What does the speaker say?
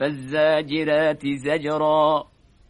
فالزاجرات زجرا